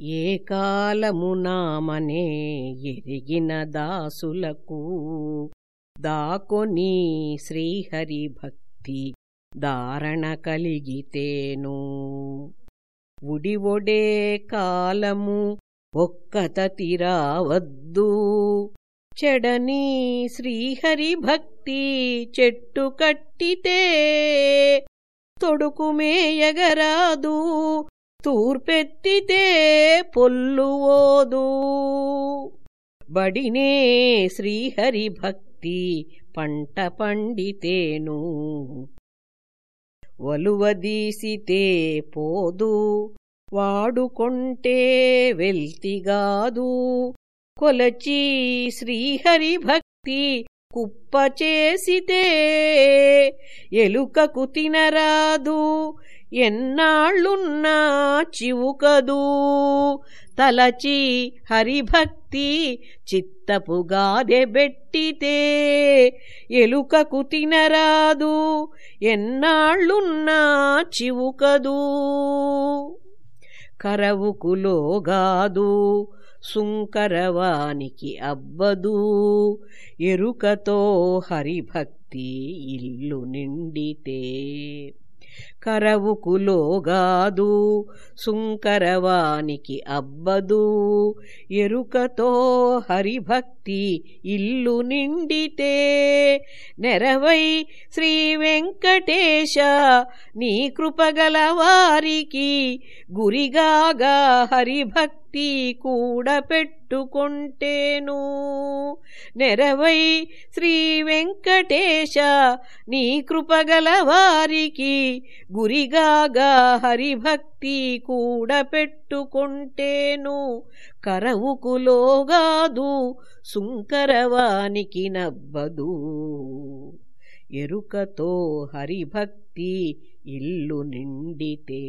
ఏ కాలమునామనే ఎరిగిన దాసులకు. దాకొని శ్రీహరి భక్తి దారణ కలిగితేను. ఉడివొడే కాలము ఒక్కతతి రావద్దు చెడని శ్రీహరి భక్తి చెట్టు కట్టితే తొడుకుమేయగరాదు తూర్పెత్తితే పొల్లువోదు బడినే శ్రీహరి భక్తి పంట పండితేను. వలువదీసితే పోదు. వాడుకొంటే వెల్తిగాదు కొలచి శ్రీహరి భక్తి కుప్ప చేసితే ఎలుకకు తినరాదు. ఎన్నాళ్ళున్నా చివుకదు. తలచి హరిభక్తి చిత్తపుగాదెబెట్టితే ఎలుకకు తినరాదు. ఎన్నాళ్ళున్నా చివుకదు. కరవుకులోగాదు సుంకరవానికి అవ్వదు ఎరుకతో హరిభక్తి ఇల్లు నిండితే కరవుకులోగాదు సుంకరవానికి అబ్బదు. ఎరుకతో హరిభక్తి ఇల్లు నిండితే నెరవై శ్రీ వెంకటేశ నీ కృపగల వారికి గురిగాగా హరిభక్తి కూడపెట్టుకొంటేను నెరవై శ్రీ వెంకటేశ నీ కృపగల వారికి గురిగాగా హరిభక్తి కూడపెట్టుకొంటేను కరవుకులోగాదు సుంకరవానికి నవ్వదు. ఎరుకతో హరిభక్తి ఇల్లు నిండితే.